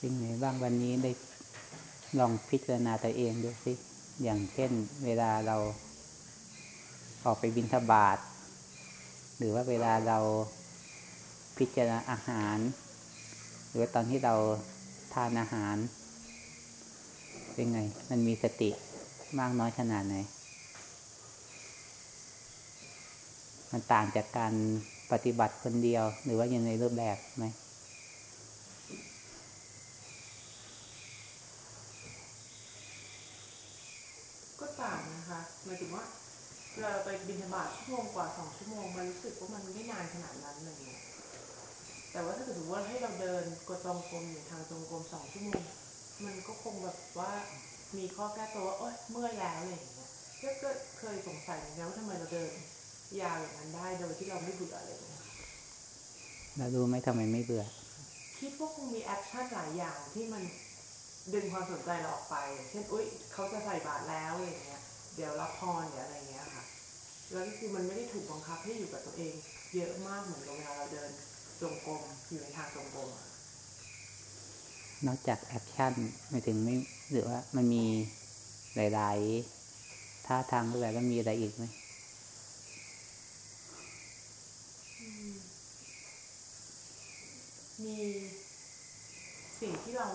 สิ่งไหนบ้างวันนี้ได้ลองพิจารณาตัวเองดูสิอย่างเช่น เวลาเราออกไปบินทบาทหรือว่าเวลาเราพิจารณาอาหาร หรือตอนที่เราทานอาหาร เป็นไง มันมีสติมากน้อยขนาดไหน มันต่างจากการปฏิบัติคนเดียว หรือว่ายังในรูปแบบไหม ก็ต่างนะคะหมายถึงว่า เวลาเราไปบินธบาตชั่วโมงกว่าสองชั่วโมงมันรู้สึกว่ามันไม่นานขนาดนั้นเลยเนี่ยแต่ว่าถ้าเกิดว่าให้เราเดินกดตรงกรมอยู่ทางตรงกรมสองชั่วโมงมันก็คงแบบว่ามีข้อแก้ตัวว่าโอ๊ยเมื่อยแล้วอะไรอย่างเงี้ยก็ก็เคยสงสัยเหมือนกันว่าทำไมเราเดินยาวอย่างนั้นได้โดยที่เราไม่เบื่ออะไรอย่างเงี้ยแล้วรู้ไหมทำไมไม่เบื่อ คิดว่าคงมี action หลายอย่างที่มันดึงความสนใจเราออกไปอย่างเช่น อุ้ยเขาจะใส่บาตรแล้วอะไรอย่างเงี้ย เดี๋ยวรับพรเดี๋ยวอะไรเงี้ยค่ะ แล้วก็คือมันไม่ได้ถูกบังคับให้อยู่กับตัวเอง เยอะมากเหมือนกับเวลาเราเดินจงกรมอยู่ในทางจงกรมอะนอกจาก actionไม่ถึงไม่หรือว่ามันมีหลายๆท่าทางรูปแบบแล้วมีอะไรอีกไหมมีสิ่งที่เรา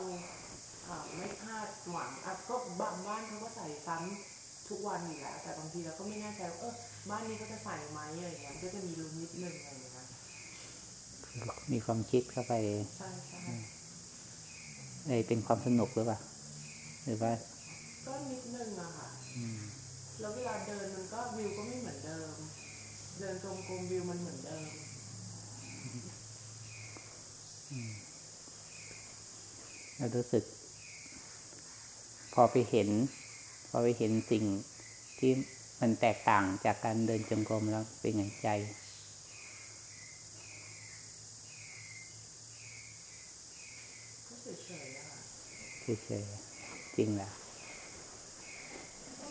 เอ่อไม่คาดหวังอะก็บางบ้านเขาก็ใส่ซ้ำ ทุกวันอยู่แล้วแต่บางทีเราก็ไม่แน่ใจว่าเออบ้านนี้เขาจะใส่ไหมอะไรเงี้ยมันก็จะมีลุ้นนิดนึงอะไรอย่างเงี้ยมีความคิดเข้าไปใช่ใช่เลยเป็นความสนุกหรือเปล่าหรือว่าก็นิดนึงอะค่ะอืมแล้วเวลาเดินมันก็วิวก็ไม่เหมือนเดิม เดินตรงกลมวิวมันเหมือนเดิมเรารู้สึก พอไปเห็น พอไปเห็นสิ่งที่มันแตกต่างจากการเดินจงกรมแล้วเป็นไงใจ เฉยๆจริงแหละก็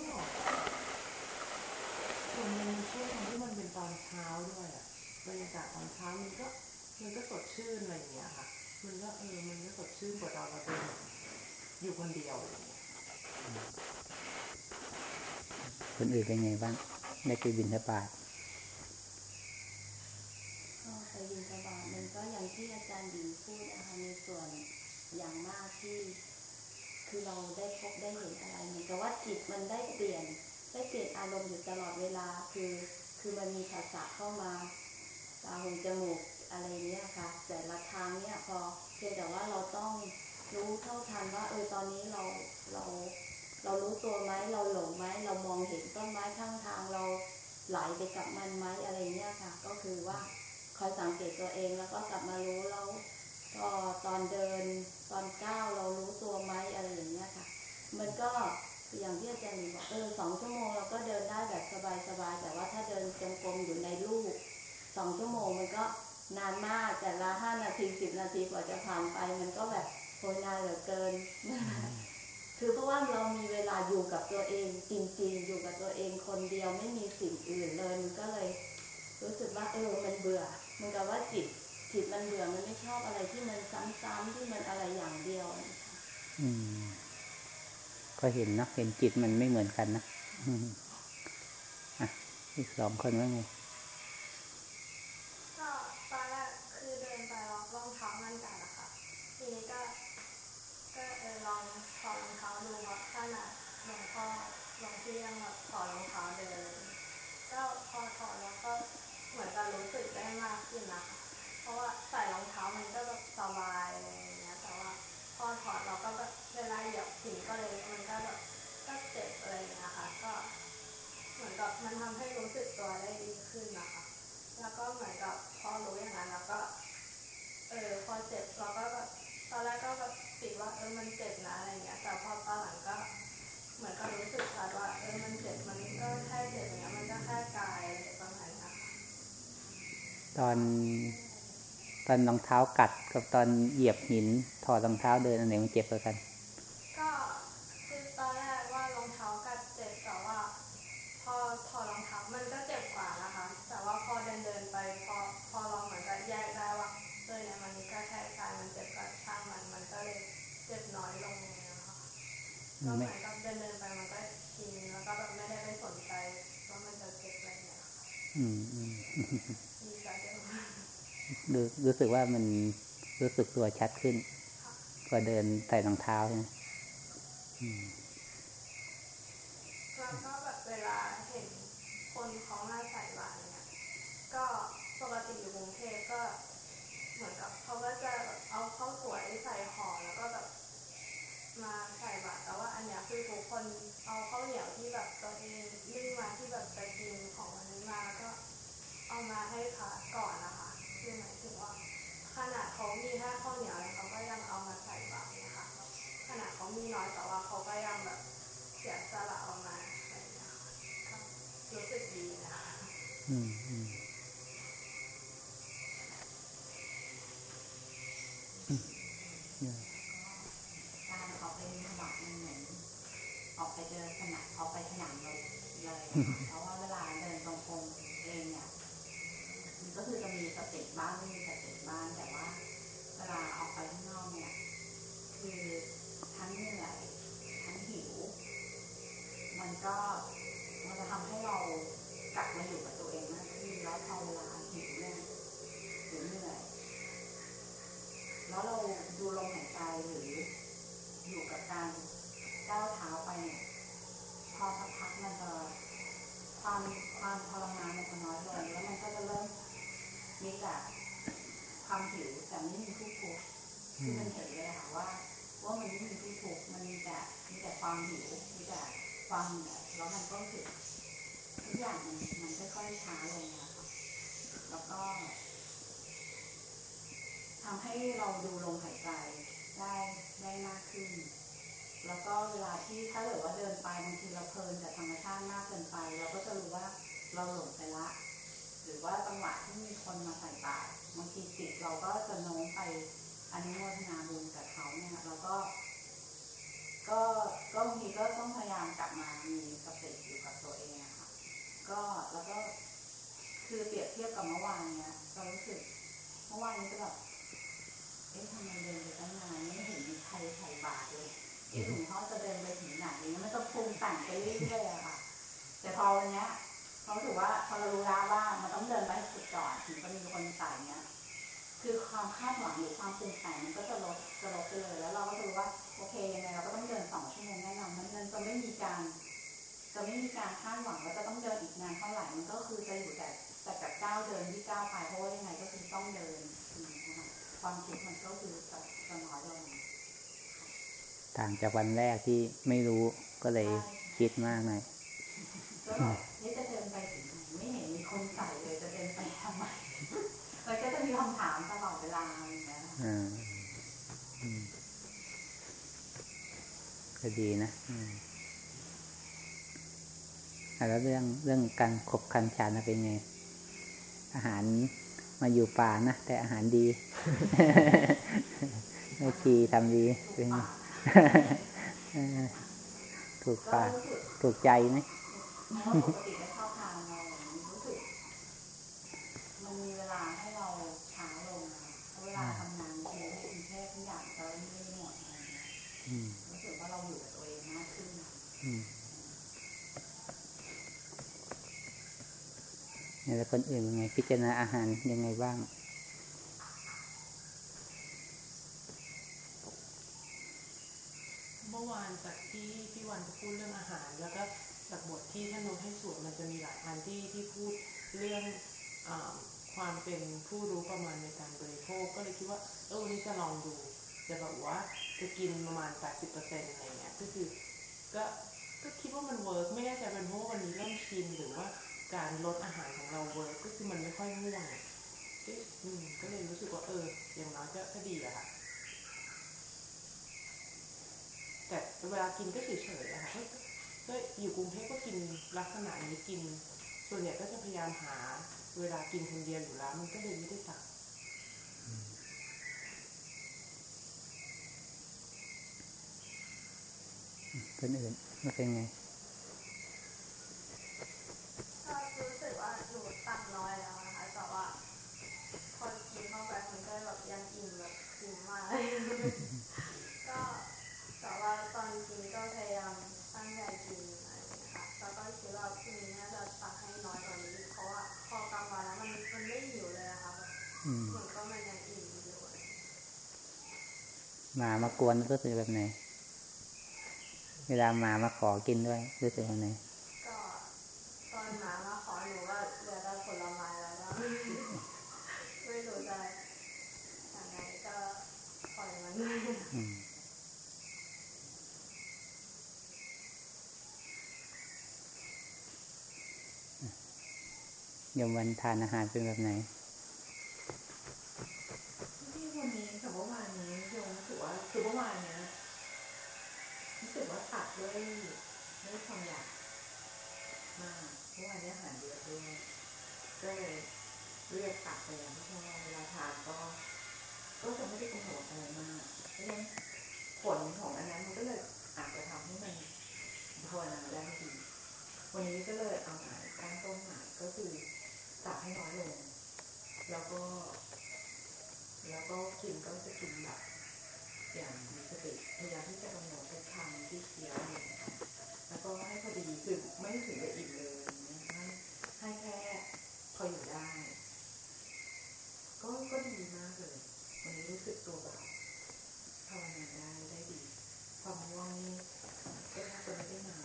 ส่วนมันช่วยตรงที่มันเป็นตอนเช้าด้วยอะบรรยากาศตอนเช้ามันก็มันก็สดชื่นอะไรอย่างเงี้ยค่ะ มันก็เออ มันก็สดชื่นกว่าตอนเราเดินอยู่คนเดียวอะไรอย่างเงี้ย คนอื่นเป็นไงบ้างได้ไปบินทบาทก็ไปบินทบาทมันก็อย่างที่อาจารย์หญิงพูดนะคะมีส่วนอย่างมากที่ คือเราได้พบได้เห็นอะไรเหมือนกับว่าจิตมันได้เปลี่ยน ได้เปลี่ยนอารมณ์อยู่ตลอดเวลาคือ คือมันมีภาษาเข้ามาตาหูจมูกอะไรเนี้ยค่ะ แต่ละทางเนี้ยพอเพียงแต่ว่าเราต้องรู้เท่าทันว่าเออตอนนี้เราเรา เรารู้ตัวไหมเราหลงไหมเรามองเห็นต้นไม้ข้างทางเราไหลไปกับมันไหมอะไรเนี้ยค่ะ ก็คือว่าคอยสังเกตตัวเองแล้วก็กลับมารู้แล้วก็ตอนเดินตอนก้าวเรารู้ตัวไหมอะไรอย่างเงี้ยค่ะ มันก็อย่างที่อาจารย์บอกเออสองชั่วโมงเราก็เดินได้แบบสบายๆแต่ว่าถ้าเดินจงกรมอยู่ในรูปสองชั่วโมงมันก็นานมากแต่ละห้านาทีสิบนาทีกว่าจะผ่านไป มันก็แบบโหยนานเหลือเกิน คือเพราะว่าเรามีเวลาอยู่กับตัวเองจริงๆ อยู่กับตัวเองคนเดียวไม่มีสิ่งอื่นเลยมันก็เลยรู้สึกว่าเออมันเบื่อเหมันกับว่าจิตจิตมันเบื่อมันไม่ชอบอะไรที่มันซ้ำๆที่มันอะไรอย่างเดียวนะคะอืมก็เห็นนะเห็นจิตมันไม่เหมือนกันนะอะอีกสองคนว่าไง ก็ตอนแรกคือเดินไปแล้วรองเท้ามันกัดอะค่ะ ทีนี้ก็ ก็เออลองถอดรองเท้าดูว่าขนาดหลวงพ่อหลวงพี่ยังแบบถอดรองเท้าเดิน ก็พอถอดแล้วก็เหมือนจะรู้สึกได้มากขึ้นนะคะ เพราะว่าใส่รองเท้ามันก็แบบสบายอะไรอย่างเงี้ย แต่ว่าพอถอดเราก็แบบเวลาเหยียบหินก็เลยมันก็แบบก็เจ็บอะไรอย่างเงี้ยค่ะ ก็ เห มันทำให้รู้สึกตัวได้ดีขึ้นนะคะ แล้วก็เหมือนกับพอรู้อย่างนั้นแล้วก็ เออพอเจ็บเราก็แบบตอนแรกก็แบบติดว่าเออมันเจ็บนะอะไรเงี้ย แต่พอตอนหลังก็เหมือนกับรู้สึกชัดว่าเออมันเจ็บมันก็แค่เจ็บอย่างเงี้ยมันก็แค่กายอะไรประมาณนี้ค่ะตอนตอนรองเท้ากัดกับตอนเหยียบหินถอดรองเท้าเดินอันไหนมันเจ็บกว่ากัน ก็คือตอนแรกว่ารองเท้ากัดเจ็บแต่ว่า พอถอดรองเท้ามันก็เจ็บกว่านะคะ แต่ว่าพอเดินเดินๆไปพอพอเราเหมือนกับแยกได้ว่าเออเนี่ยมันก็แค่กายมันเจ็บก็ช่างมันมันก็เลย ก็เห ไม่ มือนกับเดินเดินๆไปมันก็กินแล้วก็แบบไม่ได้ไปสนใจว่ามันจะเผ็ดอะไรเงี้ยค่ะ อืมอืม ดีใจเยอะมาก รู้รู้สึกว่ามันรู้สึกตัวชัดขึ้น กว่าเดินใส่รองเท้าใช่ไหมอืม แล้วก็แบบเวลาเห็นคนเขามาใส่บาตรเนี่ยก็ปกติอยู่กรุงเทพก็ เหมือนกับเขาก็จะแบบเอาข้าวสวยใส่ห่อแล้วก็แบบมาใส่บาตรแต่ว่าอันเนี้ยคือทุกคนเอาข้าวเหนียวที่แบบตัวเองนึ่งมาที่แบบจะกินของวันนี้มาแล้วก็เอามาให้พระก่อนนะคะคือหมายถึงว่า ขนาดเขามีแค่ข้าวเหนียวเนี่ยเขาก็ยังเอามาใส่บาตรเนี่ยค่ะขนาดเขามีน้อยแต่ว่าเขาก็ยังแบบเสียสละเอามาอะไรอย่างเงี้ยค่ะก็รู้สึกดีนะคะ อืมอืมอืมเนี่ย การออกไปบิณฑบาตมันเหมือนออกไปเจอสนามออกไปสนามรบ เพราะว่าเวลาเดินตรงกรมเองเนี่ยมันก็คือจะมีสต็ปบ้างไม่มีสต็ปบ้างแต่ว่า เวลาออกไปข้างนอกเนี่ย คือทั้งเหนื่อยทั้งหิว มันก็มันจะทำให้เรากลับมาอยู่กับตัวเองมากขึ้นแล้วพอเวลาหิวเนี่ยหรือเหนื่อยแล้วเราดูลมหายใจหรืออยู่กับการก้าวเท้าไปเนี่ยพอสักพักมันจะ ความความทรมานมันจะน้อยลงแล้วมันก็จะเริ่มมีแต่ความหิวแต่ไม่มีผู้ทุกข์คือมันเห็นเลยค่ะว่า ว่ามันไม่มีผู้ทุกข์มันมีแต่มีแต่ความหิวมีแต่ความเหนื่อยแล้วมันก็รู้สึกทุกอย่างมันมันค่อยๆช้าลงนะคะแล้วก็ทำให้เราดูลมหายใจได้ได้มากขึ้น แล้วก็เวลาที่ถ้าเกิดว่าเดินไปบางทีเราเพลินกับธรรมชาติมากเกินไป เราก็จะรู้ว่าเราหลงไปละ หรือว่าจังหวะที่มีคนมาใส่บาตรบางทีจิตเราก็จะโน้มไปอนุโมทนาบุญกับเขาเนี่ยเราก็ ก็ก็บางทีก็ต้องพยายามกลับมามีสติอยู่กับตัวเองอะค่ะ ก็แล้วก็คือเปรียบเทียบกับเมื่อวานเนี้ยเรารู้สึกเมื่อวานนี้ก็แบบเอ๊ะทำไมเดินไปตั้งนานไม่เห็นมีใครใส่บาตรเลย เอ๊ะหลวงพ่อจะเดินไปถึงไหนเนี่ยมันจะปรุงแต่งไปเรื่อยๆอะค่ะ แต่พอวันเนี้ยเรารู้สึกว่าพอเรารู้แล้วว่ามันต้องเดินไปสุดก่อนถึงจะมีคนใส่เนี้ยคือความคาดหวังหรือความปรุงแต่งมันก็จะลดจะลดไปเลยแล้วเราก็รู้ว่าโอเคยังไงเราก็ต้องเดินสองชั่วโมงแน่นอนมันมันจะไม่มีการ จะไม่มีการคาดหวังว่าจะต้องเดินอีกนานเท่าไหร่มันก็คือจะอยู่แต่แต่กับก้าวเดินที่ก้าวไปเพราะว่ายังไงก็คือต้องเดินความคิดมันก็คือจะจะน้อยลง ต่างจากวันแรกที่ไม่รู้ก็เลยคิดมากหน่อยก็แบบนี่จะเดินไปถึงไหนไม่เห็นมีคนใส่เลยจะเดินไปทำไมมันก็จะมีคำถามตลอดเวลาอย่างเงี้ยอ่าอืมก็ดีนะอืมอะแล้วเรื่องเรื่องการขบคันชานนะเป็นไง อาหารมาอยู่ป่านะแต่อาหารดีแม่ชีทำดีเป็นไงเออ ถูกก็ปากรู้สึกถูกใจไหมเพราะว่าปกติก็ชอบทานเราอย่างนี้รู้สึกมันมีเวลาให้เราช้าลงอะเพราะเวลาทำงานทีในกรุงเทพทุกอย่างจะไม่หมดอะไรเงี้ยอืมรู้สึกว่าเราอยู่กับตัวเองมากขึ้นอืมแล้วคนอื่นเป็นไง พิจารณาอาหารยังไงบ้าง เมื่อวาน จากที่พี่วันจะพูดเรื่องอาหาร แล้วก็จากบทที่ท่านโน้ตให้สวดมันจะมีหลายอันที่ที่พูดเรื่องอความเป็นผู้รู้ประมาณในการบริโภค ก็เลยคิดว่าเออวันนี้จะลองดูจะแบบว่าจะกินประมาณ 80%อะไรเงี้ยก็คือก็ก็คิดว่ามัน work ไม่แน่ใจเป็นเพราะวันนี้เริ่มชินหรือว่าการลดอาหารของเรา work ก็คือมันไม่ค่อยง่วงก็อืมก็เลยรู้สึกว่าเอออย่างน้อยก็ก็ดีอะค่ะ แต่เวลากินก็เฉยๆอะค่ะก็ก็อยู่กรุงเทพก็กินลักษณะนี้กิน ส่วนใหญ่ก็จะพยายามหาเวลากินคนเดียวอยู่แล้วมันก็เลยไม่ได้สั่งคนอื่นมันเป็นไงก็รู้สึกว่าหนูตักน้อยแล้วนะคะแต่ว่าพอกินเข้าไปมันก็แบบยังอิ่มแบบอิ่มมาก ก็แต่ว่าตอนกินก็พยาย อืม เหมือนก็มันยังอิ่มอยู่อะ หมามากวนรู้สึกแบบไหน เวลาหมามาขอกินด้วยรู้สึกแบบไหนก็ตอนหมามาขอหนูว่าเหลือแต่ผลไม้แล้วก็ไม่รู้จะยังไงก็ปล่อยมันอืมโยมวันทานอาหารเป็นแบบไหน ที่วันนี้กับเมื่อวานนี้โยมรู้สึกว่า คือเมื่อวานเนี้ยรู้สึกว่าตัดด้วยด้วยความอยากมากเมื่อวานนี้อาหารเยอะด้วยก็เลยเรียกตัดไปอย่างที่ชอบเวลาทานก็ ก็จะไม่ได้กำหนดอะไรมากเพราะฉะนั้นผลของอันนั้นมันก็เลยอาจจะทำให้มันภาวนาได้ไม่ดีวันนี้ก็เลยเอาหมายตั้งต้นหมายก็คือตัดให้น้อยลง แล้วก็ แล้วก็กินก็จะกินแบบ อย่างมีสติพยายามที่จะกำหนดเป็นคำที่เคี้ยวอะไรอยแล้วก็ให้พอดีคือไม่ถึงกับอิ่มเลยอย่างเงี้ยให้ให้แค่พออยู่ได้ ก็ก็ดีมากเลย วันนี้รู้สึกตัวแบบภาวนาได้ได้ดี ความง่วงนี่ก็แทบจะไม่ได้นา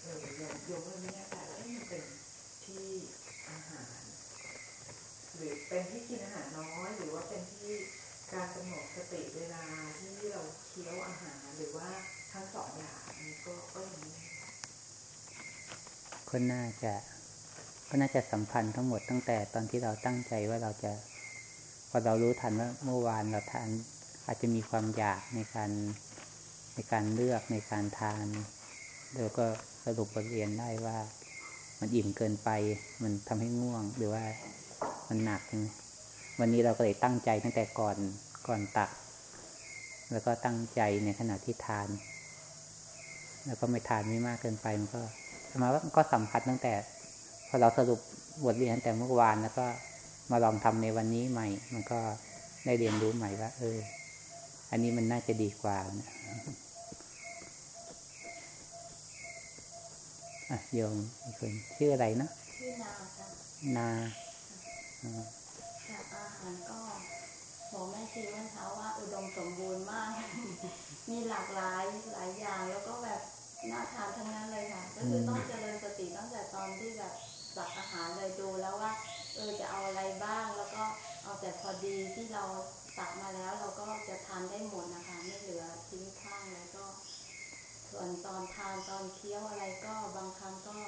เออโยมโยมก็ไม่แน่ใจว่ามันเป็นที่อาหาร หรือเป็นที่กินอาหารน้อยหรือว่าเป็นที่ การกำหนดสติเวลาที่เราเคี้ยวอาหารหรือว่าทั้งสองอย่างนี้ก็ก็ยังน่ใจก็น่าจะก็น่าจะสัมพันธ์ทั้งหมดตั้งแต่ตอนที่เราตั้งใจว่าเราจะพอเรารู้ทันว่าเมื่อวานเราทานอาจจะมีความอยากในการในการเลือกในการทานแล้วก็สรุปบทเรียนได้ว่า มันอิ่มเกินไป มันทำให้ง่วงหรือว่ามันหนักใช่ไหม วันนี้เราก็เลยตั้งใจตั้งแต่ก่อนก่อนตัก แล้วก็ตั้งใจในขณะที่ทาน แล้วก็ไม่ทานไม่มากเกินไปมันก็หมายว่ามันก็สัมผัสตั้งแต่พอเราสรุปบทเรียนตั้งแต่เมื่อวานแล้วก็มาลองทำในวันนี้ใหม่ มันก็ได้เรียนรู้ใหม่ว่า เออ อันนี้มันน่าจะดีกว่านะอะโยมอีกคนชื่ออะไรนะที่นาค่ะนาอ่า จากอาหารก็บอกแม่ชีเมื่อเช้าว่าอุดมสมบูรณ์มาก มีหลากหลายหลายอย่างแล้วก็แบบน่าทานทั้งนั้นเลยค่ะ ก็คือต้องเจริญสติตั้งแต่ตอนที่แบบตักอาหารเลยดูแล้วว่าเออจะเอาอะไรบ้าง แล้วก็เอาแต่พอดีที่เราตักมาแล้วเราก็จะทานได้หมดนะคะ ไม่เหลือทิ้งข้างแล้วก็ ส่วนตอนทานตอนเคี้ยวอะไรก็บางครั้งก็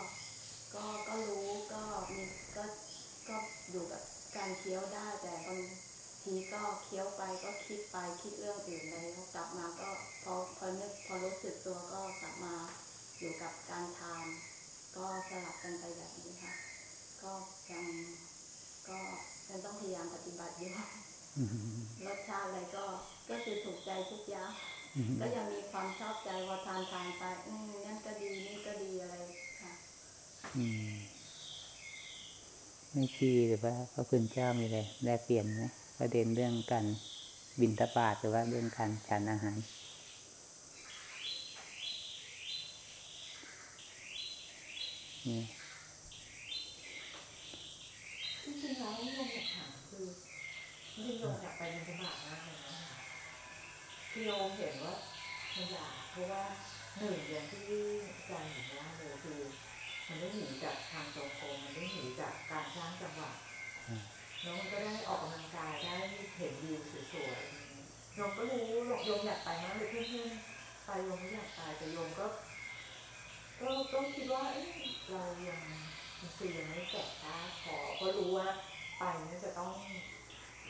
ก็ก็รู้ก็มีก็ก็อยู่กับ การเคี้ยวได้แต่บางทีก็เคี้ยวไปก็คิดไปคิดเรื่องอื่นเลยพอกลับมาก็พอพอนึกพอรู้สึกตัวก็กลับมาอยู่กับการทาน ก็สลับกันไปแบบนี้ค่ะ ก็ยังก็ยังต้องพยายามปฏิบัติอยู่อืมรสชาติอะไรก็ก็คือถูกใจทุกอย่างอืมก็ยังมีความชอบใจพอทานทานไปอืมนั่นก็ดีนี่ก็ดีอะไรค่ะ อืม ไม่ชีหรือว่าพระคุณเจ้ามีอะไรแลกเปลี่ยนไหมประเด็นเรื่องการบินทบาทหรือว่าเรื่องการฉันอาหารนี่จริงๆแล้วโยมอยากามคือจริงโยมอยากไปบิณฑบาตมากเลยนะคือโยมเห็นว่ามันอยากเพราะว่าหนึ่งอย่างที่อาจ มันได้หนีจากทางตรงกรมมันได้หนีจากการสร้างจังหวะแล้วมันก็ได้ออกกำลังกายได้เห็นวิวสวยๆโยมก็รู้โยมอยากไปมากเลยเพื่อนๆไปโยมไม่อยากไปแต่โยมก็ก็ก็คิดว่าเอ๊ะเรายังคือยังไม่แก่กล้าพอก็รู้ว่าไปเนี่ยจะต้อง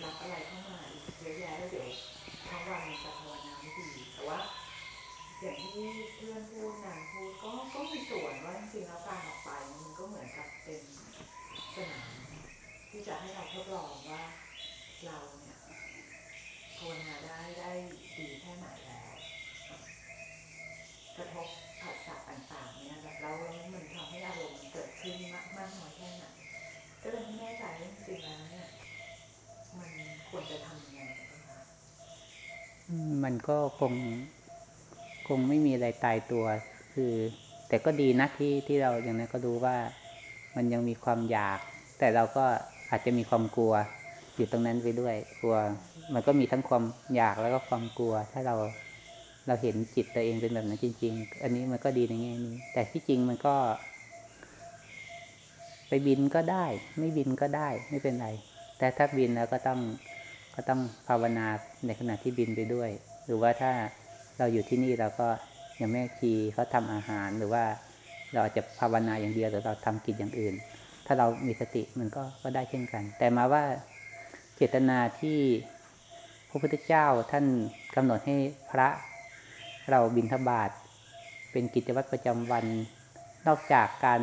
รับอะไรเข้ามาอีกเยอะแยะแล้วเดี๋ยวทั้งวันมันจะภาวนาไม่ดีแต่ว่า อย่างที่เพื่อนพูดนางพูดก็ก็มีส่วนว่าจริงๆแล้วการออกไปมันก็เหมือนกับเป็นสนามที่จะให้เราทดลองว่าเราเนี่ยภาวนาได้ได้ดีแค่ไหนแล้ว กระทบผัสสะต่างๆเนี่ยแบบแล้วมันทำให้อารมณ์เกิดขึ้นมากมากน้อยแค่ไหนก็เลยไม่แน่ใจว่าจริงๆแล้วเนี่ยมันควรจะทำยังไงนบ้างคะมันก็คง งไม่มีอะไรตายตัว คือ แต่ก็ดีนะที่ที่เราอย่างนั้นก็รู้ว่ามันยังมีความอยาก แต่เราก็อาจจะมีความกลัว อยู่ตรงนั้นไปด้วย กลัว มันก็มีทั้งความอยากแล้วก็ความกลัว ถ้าเราเราเห็นจิตตัวเองเป็นแบบนั้นจริง ๆ อันนี้มันก็ดีในแง่นี้ แต่ที่จริงมันก็ ไปบินก็ได้ ไม่บินก็ได้ไม่เป็นไร แต่ถ้าบินแล้วก็ต้องก็ต้องภาวนาในขณะที่บินไปด้วย หรือว่าถ้า เราอยู่ที่นี่เราก็อย่างแม่ชีเขาทำอาหารหรือว่า เราอาจจะภาวนาอย่างเดียวหรือเราทำกิจอย่างอื่น ถ้าเรามีสติมันก็ก็ได้เช่นกัน แต่มาว่าเจตนาที่พระพุทธเจ้าท่านกำหนดให้พระเราบิณฑบาตเป็นกิจวัตรประจำวัน นอกจากการ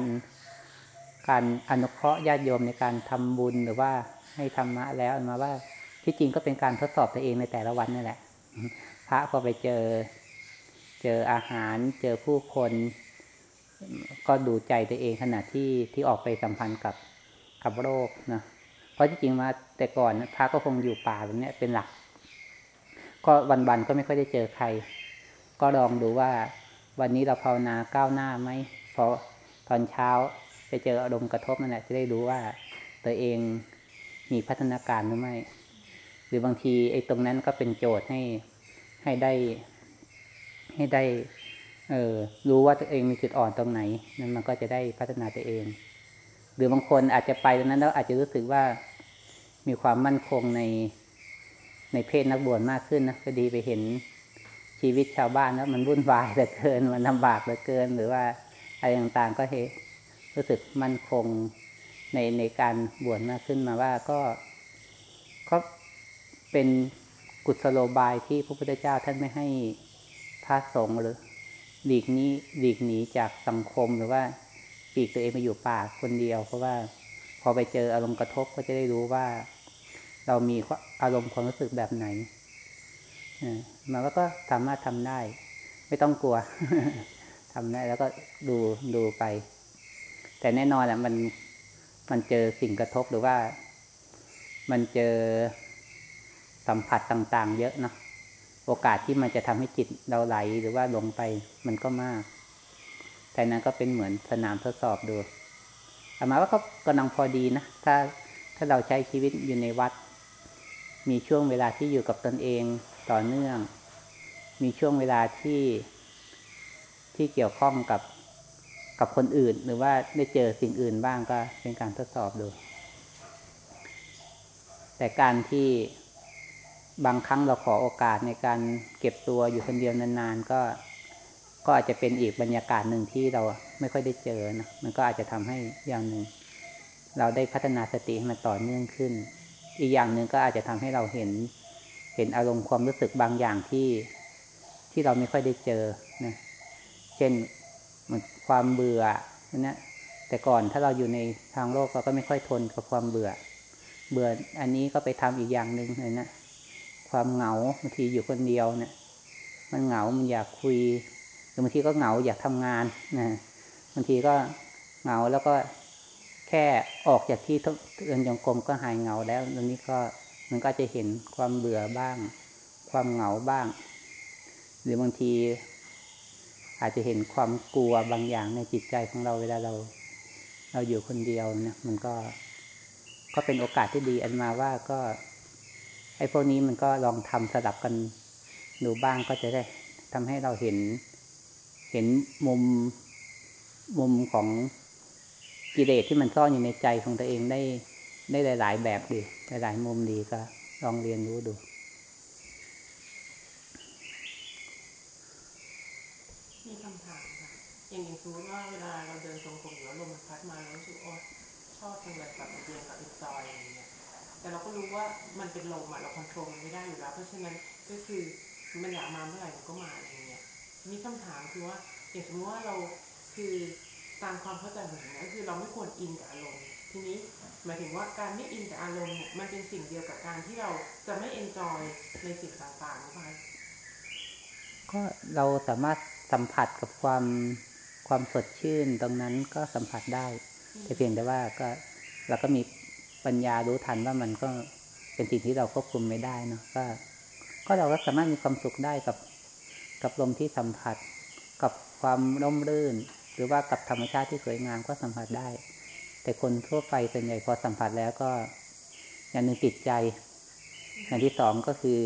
การอนุเคราะห์ญาติโยมในการทำบุญหรือว่าให้ธรรมะแล้วมาว่าที่จริงก็เป็นการทดสอบตัวเองในแต่ละวันนี่แหละ พระพอไปเจอ เจออาหาร เจอผู้คน ก็ดูใจตัวเองขณะที่ที่ออกไปสัมพันธ์กับกับโรคนะเพราะที่จริงมาแต่ก่อนนะพระก็คงอยู่ป่าแบบนี้เป็นหลัก ก็วันๆก็ไม่ค่อยได้เจอใคร ก็ลองดูว่าวันนี้เราภาวนาก้าวหน้าไหมเพราะตอนเช้าไปเจออารมณ์กระทบนั่นแหละจะได้รู้ว่าตัวเองมีพัฒนาการหรือไม่ หรือบางทีไอ้ตรงนั้นก็เป็นโจทย์ให้ ให้ได้ ให้ได้ เออรู้ว่าตัวเองมีจุดอ่อนตรงไหนนั้นมันก็จะได้พัฒนาตัวเอง หรือบางคนอาจจะไปตรงนั้นแล้วอาจจะรู้สึกว่ามีความมั่นคงในในเพศนักบวชมากขึ้นนะพอดีไปเห็นชีวิตชาวบ้านแล้วมันวุ่นวายเหลือเกิน มันลำบากเหลือเกิน หรือว่าอะไรต่างๆก็เห็นรู้สึกมั่นคงในในการบวชมากขึ้นมาว่าก็ก็เป็น กุศโลบายที่พระพุทธเจ้าท่านไม่ให้พระสงฆ์หรือหลีกนี้หลีกหนีจากสังคมหรือว่าปีกตัวเองไปอยู่ป่าคนเดียว เพราะว่าพอไปเจออารมณ์กระทบก็จะได้รู้ว่า เรามีอารมณ์ความรู้สึกแบบไหนมันก็สามารถทำได้ ไม่ต้องกลัวทำได้แล้วก็ดูดูไป แต่แน่นอนแหละมันมันเจอสิ่งกระทบหรือว่า มันเจอ สัมผัสต่างๆ เยอะนะโอกาสที่มันจะทำให้จิตเราไหลหรือว่าหลงไปมันก็มาก แต่นั้นก็เป็นเหมือนสนามทดสอบดูอามาว่าก็กำลังพอดีนะ ถ้าถ้าเราใช้ชีวิตอยู่ในวัด มีช่วงเวลาที่อยู่กับตนเองต่อเนื่อง มีช่วงเวลาที่ที่เกี่ยวข้องกับกับคนอื่น หรือว่าได้เจอสิ่งอื่นบ้างก็เป็นการทดสอบดู แต่การที่ บางครั้งเราขอโอกาสในการเก็บตัวอยู่คนเดียวนานๆก็ ก็อาจจะเป็นอีกบรรยากาศหนึ่งที่เราไม่ค่อยได้เจอนะมันก็อาจจะทำให้อย่างหนึ่ง เราได้พัฒนาสติให้มันต่อเนื่องขึ้น อีกอย่างหนึ่งก็อาจจะทำให้เราเห็น เห็นอารมณ์ความรู้สึกบางอย่างที่ที่เราไม่ค่อยได้เจอนะเช่นมันความเบื่อนะแต่ก่อนถ้าเราอยู่ในทางโลกเราก็ไม่ค่อยทนกับความเบื่อ เบื่ออันนี้ก็ไปทำอีกอย่างหนึ่งเลยนะ ความเหงาบางทีอยู่คนเดียวเนี่ย มันเหงา มันอยากคุยบางทีก็เหงาอยากทำงานนะบางทีก็เหงาแล้วก็แค่ออกจากที่เดินจงกรมก็หายเหงาแล้วตรงนี้ก็มันก็จะเห็นความเบื่อบ้าง ความเหงาบ้าง หรือบางทีอาจจะเห็นความกลัวบางอย่างในจิตใจของเราเวลาเรา เราอยู่คนเดียวเนี่ย มันก็ก็เป็นโอกาสที่ดีอันมาว่าก็ ไอ้พวกนี้มันก็ลองทำสลับกันดูบ้างก็จะได้ทำให้เราเห็น เห็นมุมมุมของกิเลสที่มันซ่อนอยู่ในใจของตัวเองได้ได้หลาย ๆ แบบดีหลาย ๆ มุมดีก็ลองเรียนรู้ดู มีคำถามค่ะอย่างอย่างสมมติว่าเวลาเราเดินตรงกรมแล้วลมมันพัดมาเรารู้สึกโอ้ชอบจังเลยกับเรียนกับอีกซอยอไรเงี้ย แต่เราก็รู้ว่ามันเป็นลมอะเราควบคุมมันไม่ได้อยู่แล้ว เพราะฉะนั้นก็คือมันอยากมาเมื่อไหร่มันก็มาอะไรเงี้ยนี่คำถามคือว่าอย่างสมมติว่าเราคือตามความเข้าใจของผมก็คือเราไม่ควรอินกับอารมณ์ทีนี้หมายถึงว่าการไม่อินกับอารมณ์เนี่ยมันเป็นสิ่งเดียวกับการที่เราจะไม่เอนจอยในสิ่งต่างๆนะคะก็เราสามารถสัมผัสกับความความสดชื่นตรงนั้นก็สัมผัสได้ แต่เพียงแต่ว่าก็เราก็มี ปัญญารู้ทันว่ามันก็เป็นสิ่งที่เราควบคุมไม่ได้เนาะก็ ก็เราก็สามารถมีความสุขได้กับ กับลมที่สัมผัส กับความร่มรื่น หรือว่ากับธรรมชาติที่สวยงามก็สัมผัสได้แแต่คนทั่วไปส่วนใหญ่พอสัมผัสแล้วก็ อย่างหนึ่งติดใจ อย่างที่สองก็คือ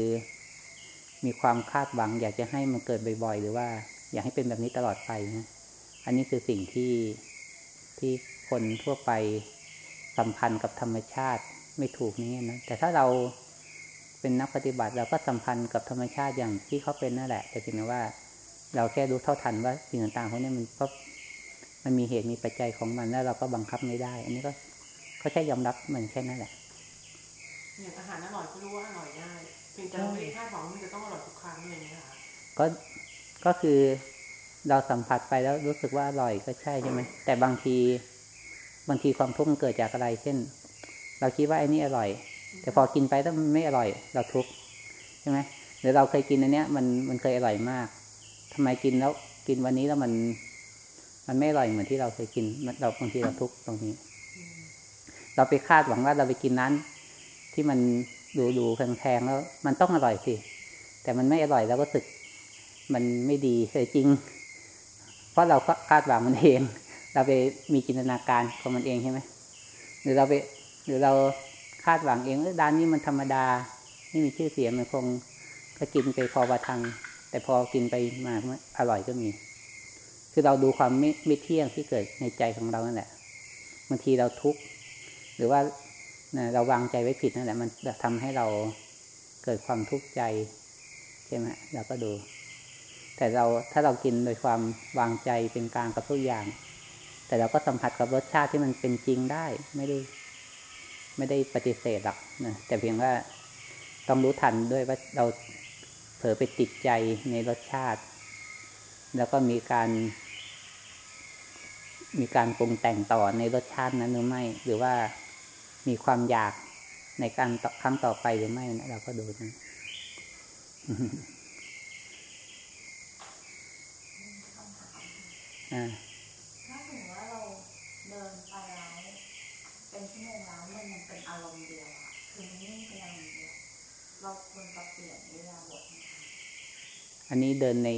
มีความคาดหวัง อยากจะให้มันเกิดบ่อย ๆ หรือว่า อยากให้เป็นแบบนี้ตลอดไปนะอันนี้คือสิ่งที่ที่คนทั่วไป สัมพันธ์กับธรรมชาติไม่ถูกนี่นะแต่ถ้าเราเป็นนักปฏิบัติเราก็สัมพันธ์กับธรรมชาติอย่างที่เขาเป็นนั่นแหละ แต่เพียงแต่ว่า เราแค่รู้เท่าทันว่าสิ่งต่างๆพวกนี้มันก็มันมีเหตุมีปัจจัยของมันแล้วเราก็บังคับไม่ได้ อันนี้ก็ก็แค่ยอมรับมันแค่นั้นแหละอย่างอาหารอร่อยก็รู้ว่าอร่อยได้เพียงแต่เราไม่ได้คาดหวังว่ามันจะต้องอร่อยทุกครั้งอะไรอย่างเงี้ยค่ะก็ก็คือเราสัมผัสไปแล้วรู้สึกว่าอร่อยก็ใช่ใช่ไหมแต่บางที บางทีความทุกข์มันเกิดจากอะไร เช่น เราคิดว่าไอ้นี่อร่อย แต่พอกินไปแล้วมันไม่อร่อย เราทุกข์ใช่ไหมหรือเราเคยกินอันเนี้ยมันมันเคยอร่อยมากทำไมกินแล้วกินวันนี้แล้วมัน มันไม่อร่อยเหมือนที่เราเคยกินเราบางทีเราทุกข์ตรงนี้ เราไปคาดหวังว่าเราไปกินนั้นที่มันดูดูแพงๆแล้ว มันต้องอร่อยสิแต่มันไม่อร่อยแล้วก็รู้สึก มันไม่ดีเลยจริง เพราะเราก็คาดหวังมันเอง เราไปมีจินตนาการของมันเองใช่ไหมหรือเราไปหรือเราคาดหวังเองเออร้านนี้มันธรรมดาไม่มีชื่อเสียงมันคงก็กินไปพอประทัง แต่พอกินไปมาอร่อยก็มี คือเราดูความไม่ไม่เที่ยงที่เกิดในใจของเรานั่นแหละบางทีเราทุกข์หรือว่าเราวางใจไว้ผิดนั่นแหละ มันจะทำให้เราเกิดความทุกข์ใจใช่ไหมเราก็ดู แต่เราถ้าเรากินโดยความวางใจเป็นกลางกับทุกอย่าง แต่เราก็สัมผัสกับรสชาติที่มันเป็นจริงได้ ไม่ได้ ไม่ได้ปฏิเสธหรอกนะแต่เพียงว่าต้องรู้ทันด้วยว่าเราเผลอไปติดใจในรสชาติ แล้วก็มีการ มีการปรุงแต่งต่อในรสชาตินั้นหรือไม่ หรือว่ามีความอยากในการครั้งต่อไปหรือไม่นะเราก็ดูนะอ่าสมมติว่าเราเดินไปแล้วเป็น ชั่วโมงแล้วมันยังเป็นอารมณ์เดียวอะคือมันนิ่งเป็นอารมณ์เดียวเราควรจะเปลี่ยนเวลาบทไหมคะอันนี้เดินใน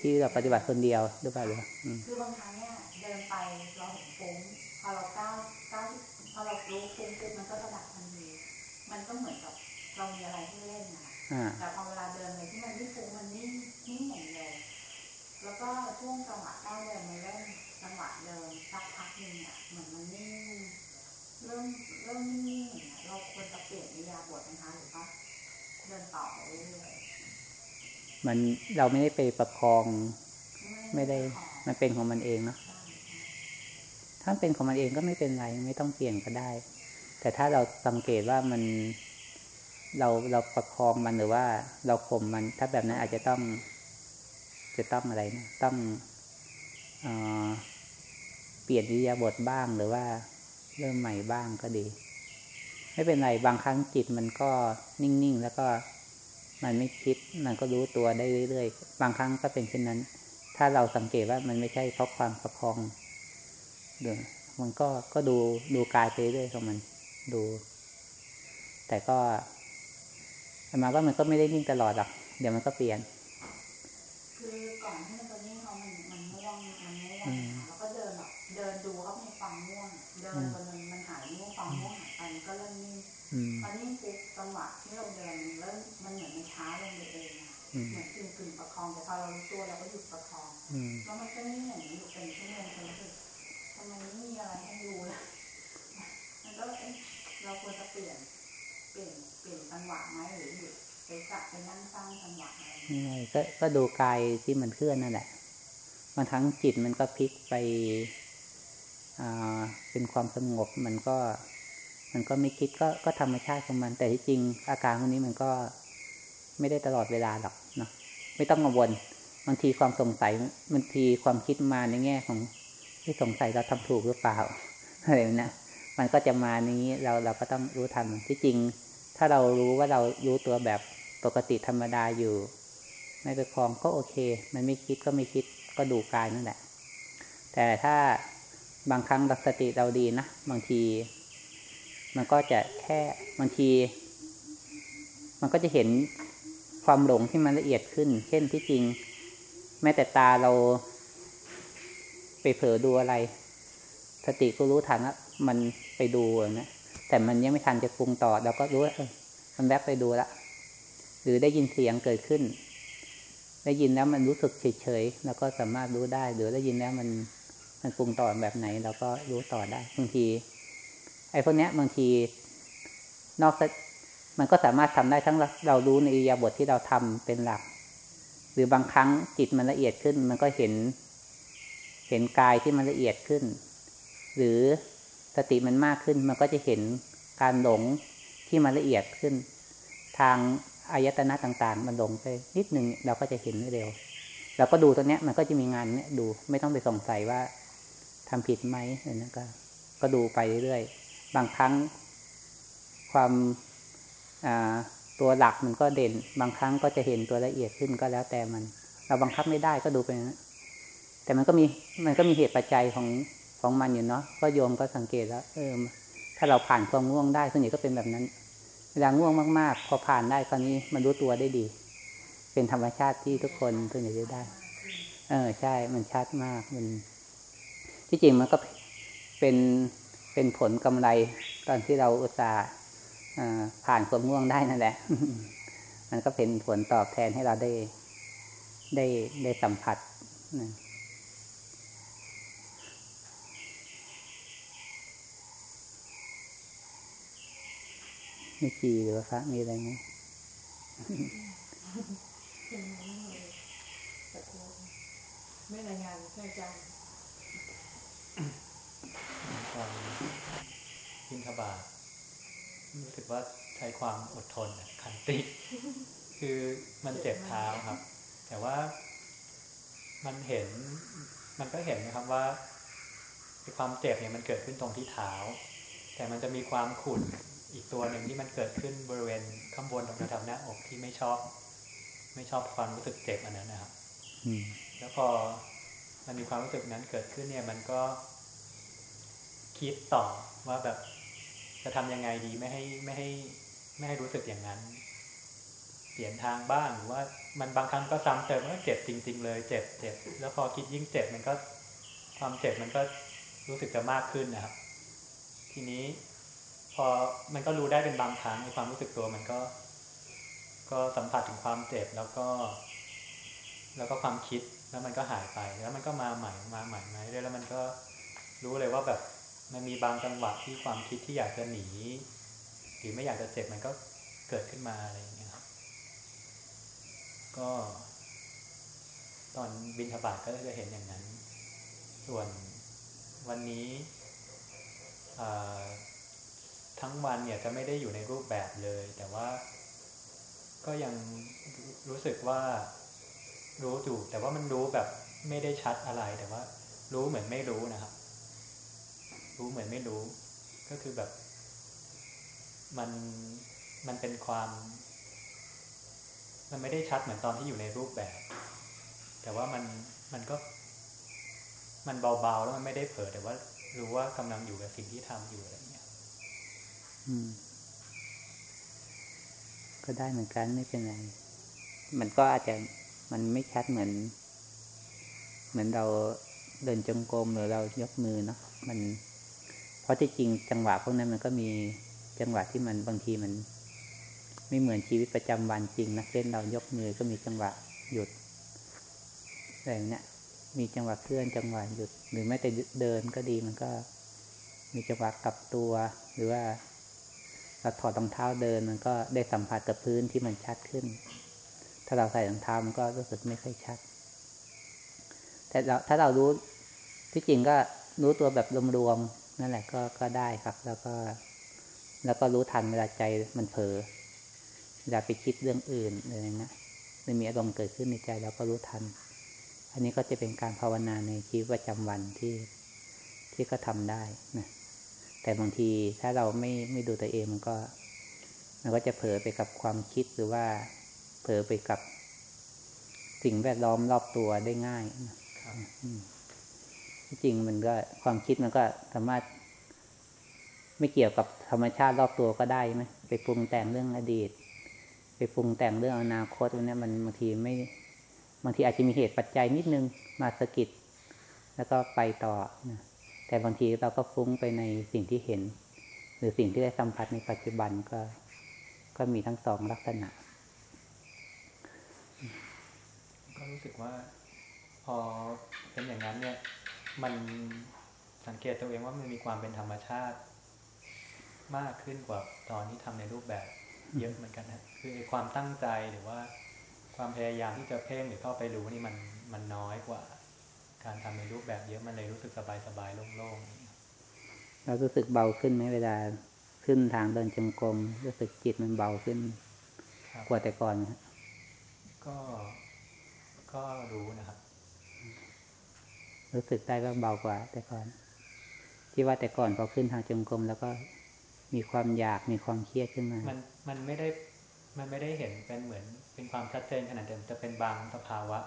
ที่เราปฏิบัติคนเดียวหรือเปล่าหรือว่าอืมคือบางครั้งเนี่ยเดินไปเราเห็นฟุ้งพอเราก้าวก้าวพอเรารู้ฟุ้งปุ๊บมันก็ระดับทันทีมันก็เหมือนกับเรามีอะไรให้เล่นนะคะอ่าแต่พอเวลาเดินเลยที่มันไม่ฟุ้งมันนิ่งนิ่งอย่างเดียวแล้วก็ช่วงจังหวะก้าวเดินมันเริ่มจังหวะเดินสักพักหนึ่งอะเหมือนมันนิ่ง เริ่มเริ่มนิ่งๆเราควรจะเปลี่ยนวิยาบทนะคะหรือว่าเดินต่อไปเรื่อยๆมันเราไม่ได้ไปประคอง ไม่ได้มันเป็นของมันเองเนาะถ้าเป็นของมันเองก็ไม่เป็นไรไม่ต้องเปลี่ยนก็ได้ แต่ถ้าเราสังเกตว่ามันเราเราประคองมันหรือว่า เราข่มมัน ถ้าแบบนั้นอาจจะต้อง จะต้องอะไรนะต้องเอเปลี่ยนวิยาบทบ้างหรือว่า เริ่มใหม่บ้างก็ดี ไม่เป็นไรบางครั้งจิตมันก็นิ่งๆแล้วก็มันไม่คิด มันก็รู้ตัวได้เรื่อยๆ บางครั้งก็เป็นเช่นนั้น ถ้าเราสังเกตว่ามันไม่ใช่เพราะความประคองเดี๋ยวมันก็ก็ดูดูกายไปเรื่อยของมันดู แต่ก็อามาว่ามันก็ไม่ได้นิ่งตลอดหรอกเดี๋ยวมันก็เปลี่ยน คือก่อนที่ เดินจนมันมันหายง่วงความง่วงหายไปมันก็เริ่มนิ่งอืมพอนิ่งปุ๊บจังหวะที่เราเดินมันเริ่มมันเหมือนมันช้าลงไปเองอะอืมเหมือนกึ่งกึ่งๆประคองแต่พอเรารู้ตัวเราก็หยุดประคองอืมแล้วมันก็นิ่งอย่างนี้อยู่เป็นชั่วโมงจนรู้สึกทำไมไม่มีอะไรให้ดูเลยมันก็เอ๊ะเราควรจะเปลี่ยนเปลี่ยนเปลี่ยนจังหวะไหมหรือหยุดไปจับไปนั่งสร้างจังหวะอะไรอย่างเงี้ยนี่ไงก็ก็ดูกายที่มันเคลื่อนนั่นแหละบางครั้งจิตมันก็พลิกไปอ่า เป็นความสงบมันก็ มันก็ไม่คิดก็ก็ธรรมชาติของมัน แต่ที่จริงอาการพวกนี้มันก็ไม่ได้ตลอดเวลาหรอกเนาะไม่ต้องกังวลบางทีความสงสัยบางทีความคิดมาในแง่ของที่สงสัยเราทำถูกหรือเปล่าอะไรแบบนะมันก็จะมานี้เราเราก็ต้องรู้ทันมันที่จริง ถ้าเรารู้ว่าเรารู้ตัวแบบปกติธรรมดาอยู่ ไม่ไปคลองก็โอเค มันไม่คิดก็ไม่คิดก็ดูกายนั่นแหละ แต่ถ้า บางครั้งสติเราดีนะ บางที มันก็จะแค่บางที มันก็จะเห็นความหลงที่มันละเอียดขึ้น เช่นที่จริง แม้แต่ตาเรา ไปเผลอดูอะไร สติก็รู้ทันว่ามันไปดูนะแต่มันยังไม่ทันจะปรุงต่อเราก็รู้ว่ามันแวบไปดูละหรือได้ยินเสียงเกิดขึ้น ได้ยินแล้วมันรู้สึกเฉยๆแล้วก็สามารถรู้ได้ หรือได้ยินแล้วมัน มันปรุงต่อแบบไหนเราก็รู้ต่อได้บางที ไอ้พวกเนี้ยบางที นอกจากมันก็สามารถทำได้ทั้งเราเรารู้ในอิยาบทที่เราทำเป็นหลัก หรือบางครั้งจิตมันละเอียดขึ้น มันก็เห็น เห็นกายที่มันละเอียดขึ้น หรือสติมันมากขึ้น มันก็จะเห็นการหลงที่มันละเอียดขึ้น ทางอายตนะต่างๆ มันหลงไปนิดนึงเราก็จะเห็นได้เร็วเราก็ดูตรงเนี้ยมันก็จะมีงานเนี้ยดูไม่ต้องไปสงสัยว่า ทำผิดไหมอะไรนะก็ ก็ดูไปเรื่อยๆบางครั้ง ความตัวหลักมันก็เด่น บางครั้งก็จะเห็นตัวละเอียดขึ้นก็แล้วแต่มัน เราบังคับไม่ได้ก็ดูไปนะแต่มันก็มีมันก็มีเหตุปัจจัยของของมันอยู่เนาะก็โยมก็สังเกตแล้วเออถ้าเราผ่านความง่วงได้ส่วนใหญ่ก็เป็นแบบนั้นเวลาง่วงมากๆ พอผ่านได้คราวนี้มันรู้ตัวได้ดี เป็นธรรมชาติที่ทุกคนส่วนใหญ่จะได้ เออใช่มันชัดมากมัน ที่จริงมันก็เป็นเป็นผลกำไรตอนที่เราอุตส่าห์ผ่านความง่วงได้นั่นแหละ มันก็เป็นผลตอบแทนให้เราได้ได้ได้สัมผัสนะไม่จีหรือว่าพระมีอะไรไหมไม่รายงานใช่อาจารย์ ตอนบินทบาทรู้สึกว่าใช้ความอดทนอะขันติคือมันเจ็บเท้าครับ แต่ว่ามันเห็น มันก็เห็นนะครับว่าความเจ็บเนี่ยมันเกิดขึ้นตรงที่เท้า แต่มันจะมีความขุ่นอีกตัวหนึ่งที่มันเกิดขึ้นบริเวณข้างบนตรงแถวหน้าอกที่ไม่ชอบ ไม่ชอบความรู้สึกเจ็บอันนั้นนะครับอืมแล้วพอ มันมีความรู้สึกนั้นเกิดขึ้นเนี่ย มันก็คิดต่อว่าแบบจะทำยังไงดีไม่ให้ไม่ให้ไม่ให้รู้สึกอย่างนั้น เปลี่ยนทางบ้างหรือว่ามันบางครั้งก็ซ้ำเติมว่าเจ็บจริง ๆ เลยเจ็บเจ็บแล้วพอคิดยิ่งเจ็บมันก็ความเจ็บมันก็รู้สึกจะมากขึ้นนะครับ ทีนี้ พอมันก็รู้ได้เป็นบางครั้งในความรู้สึกตัวมันก็ ก็สัมผัสถึงความเจ็บแล้วก็ แล้วก็ความคิด แล้วมันก็หายไปแล้วมันก็มาใหม่มาใหม่มาเรื่อยแล้วมันก็รู้เลยว่าแบบมันมีบางจังหวะที่ความคิดที่อยากจะหนีหรือไม่อยากจะเจ็บมันก็เกิดขึ้นมาอะไรอย่างเงี้ยครับก็ ตอนบินทบาทก็จะเห็นอย่างนั้น ส่วนวันนี้ทั้งวันเนี่ยจะไม่ได้อยู่ในรูปแบบเลย แต่ว่าก็ยังรู้สึกว่า รู้อยู่แต่ว่ามันรู้แบบไม่ได้ชัดอะไรแต่ว่า รู้เหมือนไม่รู้นะครับ รู้เหมือนไม่รู้ ก็คือแบบ มันมันเป็นความ มันไม่ได้ชัดเหมือนตอนที่อยู่ในรูปแบบ แต่ว่ามันมันก็ มันเบาๆแล้วมันไม่ได้เผลอแต่ว่า รู้ว่ากำลังอยู่กับสิ่งที่ทำอยู่อะไรเงี้ย อืม ก็ได้เหมือนกันไม่เป็นไรมันก็อาจจะ มันไม่ชัดเหมือน เหมือนเราเดินจงกรมหรือเรายกมือเนาะมัน เพราะที่จริงจังหวะพวกนั้นมันก็มีจังหวะที่มันบางทีมัน ไม่เหมือนชีวิตประจำวันจริงนะเช่นเรายกมือก็มีจังหวะหยุดอะไรอย่างเนี้ยมีจังหวะเคลื่อนจังหวะหยุด หรือแม้แต่เดินก็ดีมันก็ มีจังหวะกลับตัวหรือว่าเราถอดรองเท้าเดินมันก็ได้สัมผัสกับพื้นที่มันชัดขึ้น ถ้าเราใส่รองเท้ามันก็รู้สึกไม่ค่อยชัด แต่เราถ้าเรารู้ที่จริงก็รู้ตัวแบบรวมๆนั่นแหละก็ก็ได้ครับ แล้วก็ แล้วก็รู้ทันเวลาใจมันเผลอเวลาไปคิดเรื่องอื่นอะไรนะหรือมีอารมณ์เกิดขึ้นในใจเราก็รู้ทัน อันนี้ก็จะเป็นการภาวนาในชีวิตประจำวันที่ที่ก็ทำได้นะแต่บางทีถ้าเราไม่ไม่ดูตัวเองมันก็ มันก็จะเผลอไปกับความคิดหรือว่า ผลอไปกับสิ่งแวดล้อมรอบตัวได้ง่ายนะครับอืมที่จริงมันก็ความคิดมันก็สามารถ ไม่เกี่ยวกับธรรมชาติรอบตัวก็ได้ไหมไปปรุงแต่งเรื่องอดีต ไปปรุงแต่งเรื่องอนาคตพวกนี้มันบางทีไม่บางทีอาจจะมีเหตุปัจจัยนิดนึงมาสะกิดแล้วก็ไปต่อนะแต่บางทีเราก็ฟุ้งไปในสิ่งที่เห็น หรือสิ่งที่ได้สัมผัสในปัจจุบันก็ ก็มีทั้งสองลักษณะ ก็ รู้สึกว่า พอเป็นอย่างนั้นเนี่ย มันสังเกตตัวเองว่ามันมีความเป็นธรรมชาติ มากขึ้นกว่าตอนที่ทำในรูปแบบเยอะเหมือนกันนะคือไอ้ความตั้งใจหรือว่า ความพยายามที่จะเพ่งหรือเข้าไปรู้นี่มันมันน้อยกว่า การทำในรูปแบบเยอะมันเลยรู้สึกสบายสบายๆโล่งเรารู้สึกเบาขึ้นไหมเวลาขึ้นทางเดินจงกรมรู้สึกจิตมันเบาขึ้นๆครับกว่าแต่ก่อนไหมครับก็ ก็รู้นะครับ รู้สึกได้ว่าเบากว่า แต่ก่อน ที่ว่าแต่ก่อนพอขึ้นทางจงกรมแล้วก็มีความอยากมีความเครียดขึ้นมา มันมันไม่ได้มันไม่ได้เห็นเป็นเหมือนเป็นความชัดเจนขนาดเดิมจะเป็นบางสภาวะ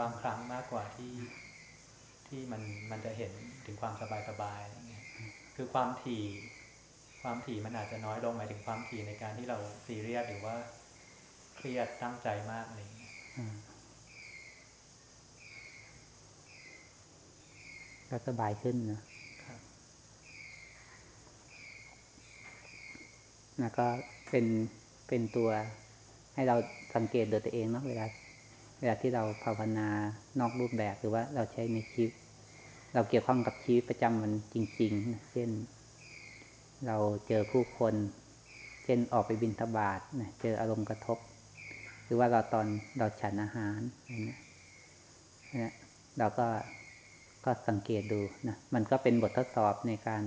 บางครั้งมากกว่าที่ที่มันมันจะเห็นถึงความสบายสบายๆอะไรเงี้ยคือความถี่ความถี่มันอาจจะน้อยลงหมายถึงความถี่ในการที่เราซีเรียสหรือว่าเครียดตั้งใจมากอะไรเงี้ย อ่า ก็สบายขึ้นเนอะครับแล้วก็เป็นเป็นตัวให้เราสังเกตโดยตัวเองเนาะเวลา เวลาที่เราภาวนานอกรูปแบบหรือว่าเราใช้ในชีวิต เราเกี่ยวข้องกับชีวิตประจำวันจริงๆนะเช่น เราเจอผู้คน เช่นออกไปบินทบาทนะเจออารมณ์กระทบ หรือว่าเราตอนเราฉันอาหารอะไรเงี้ยนะเราก็ ก็สังเกตดูนะมันก็เป็นบททดสอบในการ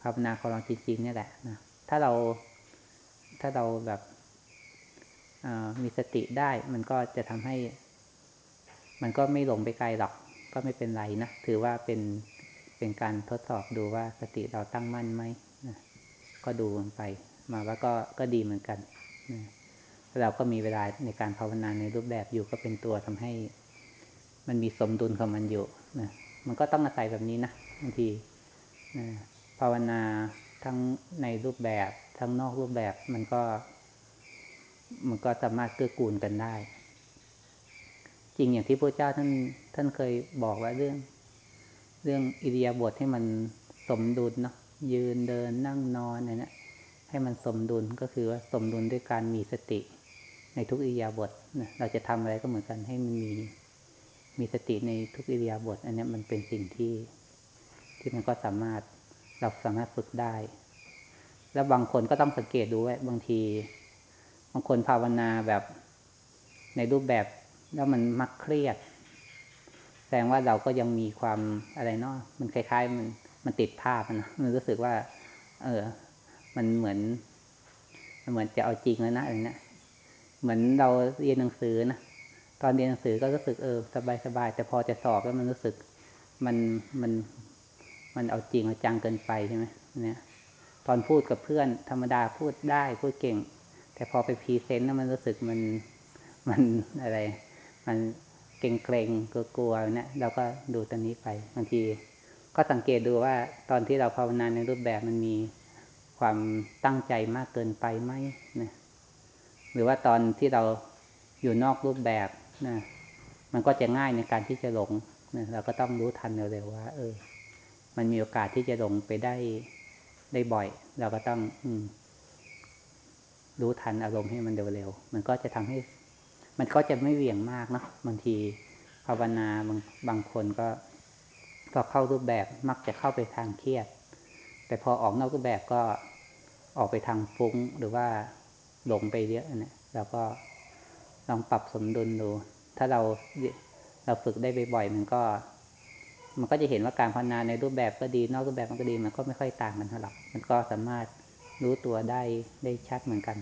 ภาวนาของเราจริงๆนี่แหละนะถ้าเราถ้าเราแบบมีสติได้ มันก็จะทำให้ มันก็ไม่หลงไปไกลหรอก ก็ไม่เป็นไรนะ ถือว่าเป็นเป็นการทดสอบดูว่าสติเราตั้งมั่นไหมนะก็ดูมันไป มาว่าก็ก็ดีเหมือนกันนะเราก็มีเวลาในการภาวนาในรูปแบบอยู่ก็เป็นตัวทำให้ มันมีสมดุลของมันอยู่ นะมันก็ต้องอาศัยแบบนี้นะบางทีนะภาวนาทั้งในรูปแบบทั้งนอกรูปแบบมันก็ มันก็สามารถเกื้อกูลกันได้ จริงอย่างที่พระเจ้าท่านท่านเคยบอกว่าเรื่อง เรื่องอิริยาบถให้มันสมดุลเนาะยืนเดินนั่งนอนอะไรเนี่ยให้มันสมดุลก็คือว่าสมดุลด้วยการมีสติ ในทุกอิริยาบถนะเราจะทำอะไรก็เหมือนกันให้มันมี มีสติในทุกอิริยาบถอันนี้มันเป็นสิ่งที่ที่มันก็สามารถเราสามารถฝึกได้ แล้วบางคนก็ต้องสังเกตดูว่าบางที บางคนภาวนาแบบในรูปแบบแล้วมันมักเครียด แสดงว่าเราก็ยังมีความอะไรเนาะมันคล้ายๆ มันมันติดภาพนะมันรู้สึกว่า เออ มันเหมือนมันเหมือนจะเอาจริงแล้วนะอะไรเนี้ยเหมือนเราเรียนหนังสือนะ ตอนเรียนหนังสือก็รู้สึกเออสบายๆแต่พอจะสอบแล้วมันรู้สึกมันมันมันเอาจริงเอาจังเกินไปใช่ไหมเนี่ย ตอนพูดกับเพื่อนธรรมดาพูดได้พูดเก่ง แต่พอไปพรีเซนต์แล้วมันรู้สึกมันมันอะไร มันเกรงเกรงกลัวกลัวๆเนี่ยเราก็ดูตัวนี้ไปบางที ก็สังเกตดูว่าตอนที่เราภาวนาในรูปแบบมันมีความตั้งใจมากเกินไปไหมนะหรือว่าตอนที่เราอยู่นอกรูปแบบ นะมันก็จะง่ายในการที่จะหลงนะเราก็ต้องรู้ทันเร็วๆว่า เออ มันมีโอกาสที่จะหลงไปได้ได้บ่อย เราก็ต้อง อืม รู้ทันอารมณ์ให้มันเร็วๆมันก็จะทำให้ มันก็จะไม่เหวี่ยงมากเนาะบางทีภาวนาบางบางคนก็พอเข้ารูปแบบมักจะเข้าไปทางเครียด แต่พอออกนอกรูปแบบก็ออกไปทางฟุ้งหรือว่าหลงไปเยอะเนี่ยเราก็ลองปรับสมดุลดู ถ้าเราเราฝึกได้บ่อยๆมันก็ มันก็จะเห็นว่าการภาวนาในรูปแบบก็ดี นอกรูปแบบมันก็ดีมันก็ไม่ค่อยต่างกันเท่าไหร่มันก็สามารถรู้ตัวได้ได้ชัดเหมือนกัน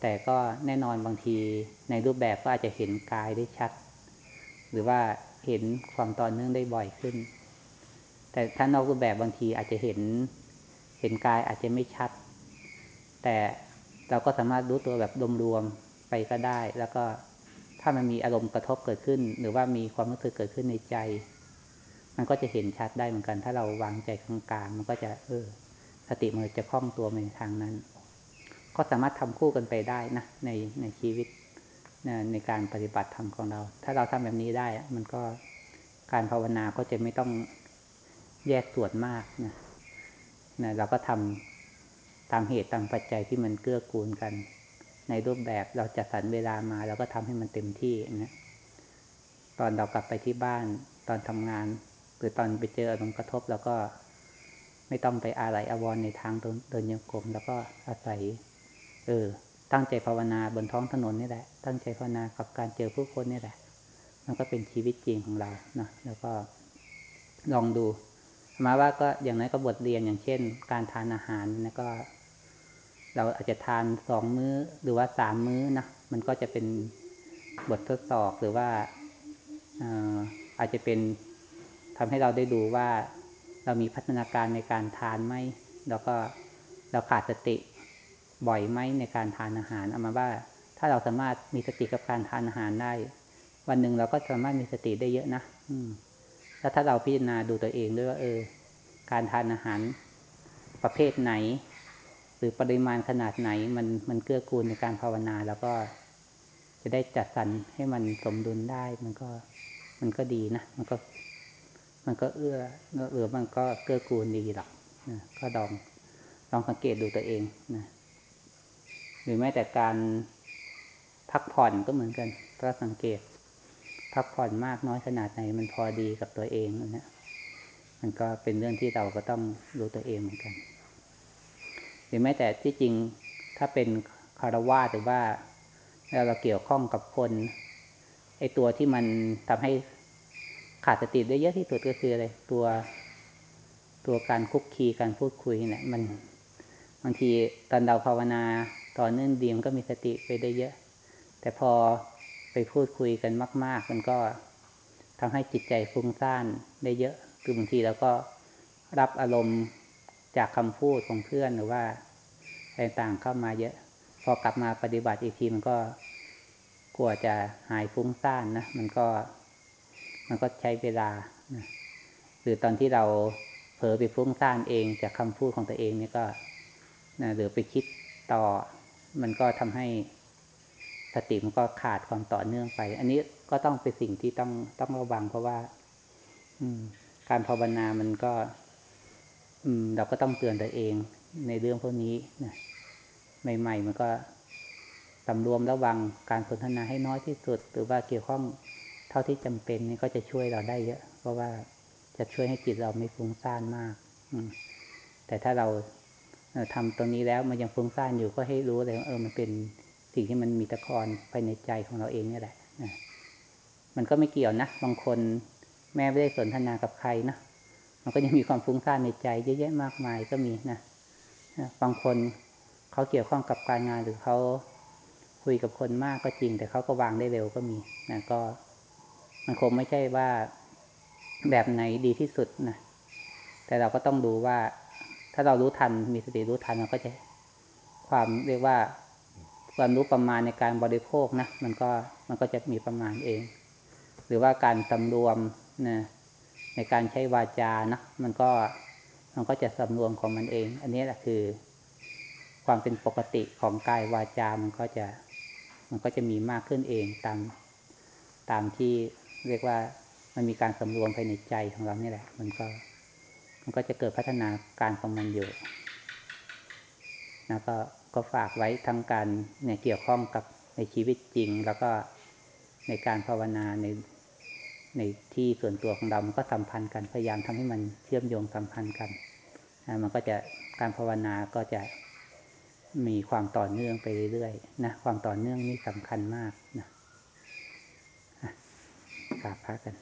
แต่ก็แน่นอนบางทีในรูปแบบก็อาจจะเห็นกายได้ชัด หรือว่าเห็นความต่อเนื่องได้บ่อยขึ้น แต่ถ้านอกรูปแบบบางทีอาจจะเห็นเห็นกายอาจจะไม่ชัด แต่เราก็สามารถรู้ตัวแบบรวมๆไปก็ได้ แล้วก็ ถ้ามันมีอารมณ์กระทบเกิดขึ้น หรือว่ามีความรู้สึกเกิดขึ้นในใจ มันก็จะเห็นชัดได้เหมือนกัน ถ้าเราวางใจกลางๆมันก็จะเออสติมันจะคล่องตัวไปในทางนั้น ก็สามารถทำคู่กันไปได้นะในในชีวิตนในการปฏิบัติธรรมของเรา ถ้าเราทำแบบนี้ได้ มันก็การภาวนาก็จะไม่ต้องแยกส่วนมากนะนะเราก็ทำตามเหตุตามปัจจัยที่มันเกื้อกูลกัน ในรูปแบบเราจัดสรรเวลามาเราก็ทำให้มันเต็มที่นะตอนเรากลับไปที่บ้านตอนทำงาน หรือตอนไปเจออารมณ์กระทบเราก็ไม่ต้องไปอาลัยอาวรณ์ในทางเดินโยงกลมแล้วก็อาศัย เออ ตั้งใจภาวนาบนท้องถนนนี่แหละ ตั้งใจภาวนากับการเจอผู้คนนี่แหละ มันก็เป็นชีวิตจริงของเราเนาะแล้วก็ลองดู มาว่าก็อย่างน้อยก็บทเรียนอย่างเช่น การทานอาหารนะก็ เราอาจจะทานสองมื้อหรือว่าสามมื้อนะมันก็จะเป็นบททดสอบหรือว่าเอ่ออาจจะเป็นทำให้เราได้ดูว่าเรามีพัฒนาการในการทานไหมแล้วก็เราขาดสติบ่อยไหมในการทานอาหารเอามาว่า ถ้าเราสามารถมีสติกับการทานอาหารได้ วันหนึ่งเราก็สามารถมีสติได้เยอะนะอืมแล้วถ้าเราพิจารณาดูตัวเองด้วยว่าเออ การทานอาหารประเภทไหน หรือปริมาณขนาดไหนมันมันเกื้อกูลในการภาวนา แล้วก็จะได้จัดสรรให้มันสมดุลได้ มันก็มันก็ดีนะ มันก็ มันก็เอื้อหรือมันก็เกื้อกูลดีหรอกนะก็ลองลองสังเกตดูตัวเองนะหรือแม้แต่การพักผ่อนก็เหมือนกันก็สังเกต พักผ่อนมากน้อยขนาดไหน มันพอดีกับตัวเองนะมันก็เป็นเรื่องที่เราก็ต้องรู้ตัวเองเหมือนกัน หรือแม้แต่ที่จริงถ้าเป็นคารวาสหรือว่าเราเกี่ยวข้องกับคนไอตัวที่มันทำให้ขาดสติได้เยอะที่สุดก็คืออะไรตัวตัวการคุกคีการพูดคุยเนี่แหละมันบางทีตอนเราภาวนาตอนเนื่องดีมันก็มีสติไปได้เยอะ แต่พอไปพูดคุยกันมาก ๆ มันก็ทำให้จิตใจฟุ้งซ่านได้เยอะ คือบางทีเราก็รับอารมณ์ จากคำพูดของเพื่อนหรือว่าอะไรต่างๆเข้ามาเยอะ พอกลับมาปฏิบัติอีกทีมันก็กลัวจะหายฟุ้งซ่านนะมันก็ มันก็ใช้เวลานะหรือตอนที่เราเผลอไปฟุ้งซ่านเองจากคำพูดของตัวเองนี่ก็นะหรือไปคิดต่อ มันก็ทำให้สติมันก็ขาดความต่อเนื่องไป อันนี้ก็ต้องเป็นสิ่งที่ต้องต้องระวังเพราะว่า อืม การภาวนามันก็ เราก็ต้องเตือนตัวเองในเรื่องพวกนี้นะใหม่ ๆ มันก็สำรวมระวังการสนทนาให้น้อยที่สุด หรือว่าเกี่ยวข้องเท่าที่จำเป็นนี่ก็จะช่วยเราได้เยอะ เพราะว่าจะช่วยให้จิตเราไม่ฟุ้งซ่านมากอืมแต่ถ้าเราทำตรงนี้แล้วมันยังฟุ้งซ่านอยู่ก็ให้รู้เลยว่าเออมันเป็นสิ่งที่มันมีตะกอนภายในใจของเราเองนี่แหละมันก็ไม่เกี่ยวนะบางคนแม่ไม่ได้สนทนากับใครนะ มันก็ยังมีความฟุ้งซ่านในใจเยอะแยะมากมายก็มีนะบางคนเขาเกี่ยวข้องกับการงานหรือเขาคุยกับคนมากก็จริง แต่เขาก็วางได้เร็วก็มีนะก็ มันคงไม่ใช่ว่าแบบไหนดีที่สุดนะแต่เราก็ต้องดูว่า ถ้าเรารู้ทันมีสติรู้ทันมันก็จะความเรียกว่าความรู้ประมาณในการบริโภคนะมันก็มันก็จะมีประมาณเอง หรือว่าการสำรวมนะ ในการใช้วาจานะมันก็มันก็จะสำรวมของมันเอง อันนี้แหละคือ ความเป็นปกติของกายวาจา มันก็จะมันก็จะมีมากขึ้นเองตามตามที่เรียกว่ามันมีการสำรวมภายในใจของเรานี่แหละ มันก็ มันก็จะเกิดพัฒนาการของมันอยู่นะก็ก็ฝากไว้ทั้งการเนี่ยเกี่ยวข้องกับในชีวิตจริง แล้วก็ในการภาวนาใน ในที่ส่วนตัวของเรา มันก็สัมพันธ์กัน พยายามทำให้มันเชื่อมโยงสัมพันธ์กันมันก็จะการภาวนาก็จะมีความต่อเนื่องไปเรื่อยๆนะความต่อเนื่องนี่สำคัญมากนะอะกราบพระกัน